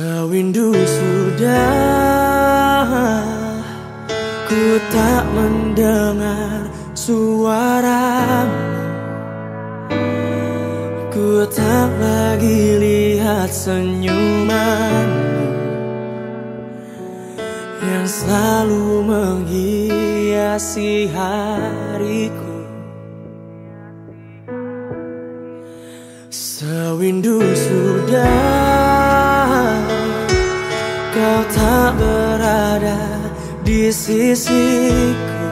Sewindu sudah Ku tak mendengar suaramu. Ku tak lagi lihat senyumanmu Yang selalu menghiasi hariku. Sewindu sudah. Sisi sisiku.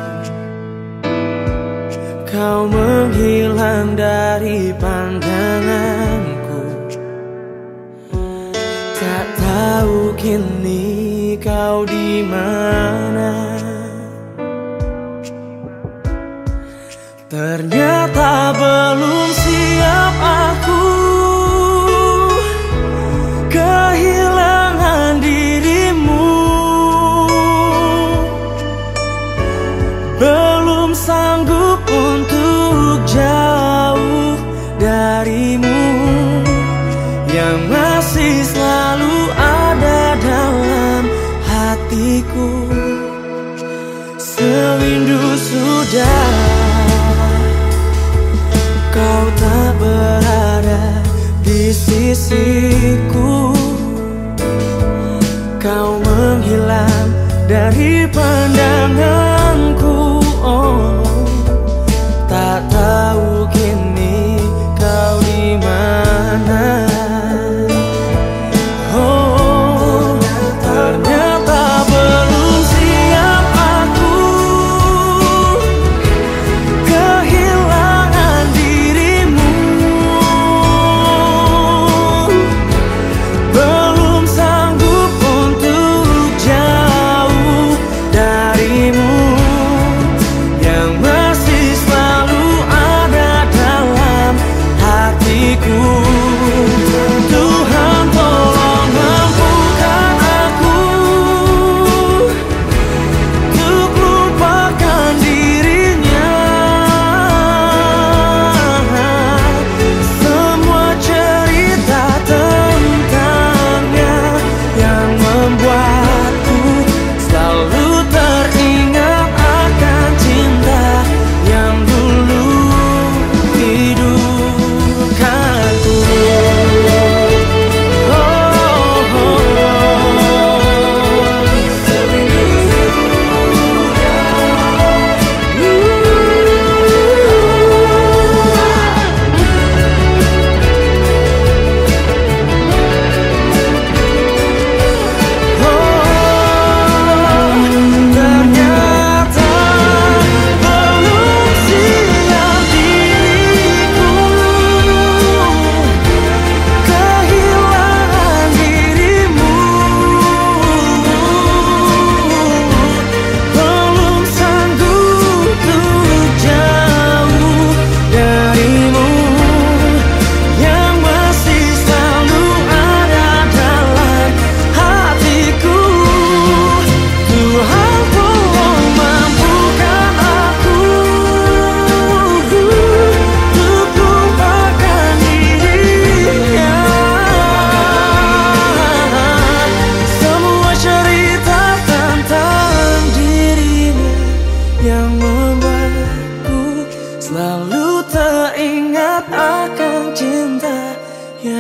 Kau menghilang dari pandanganku. Tak tahu kini kau di mana. Ternyata belum siap aku. dari pandanganku oh.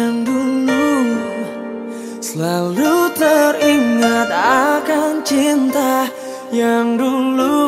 yang dulu Selalu teringat akan cinta yang dulu.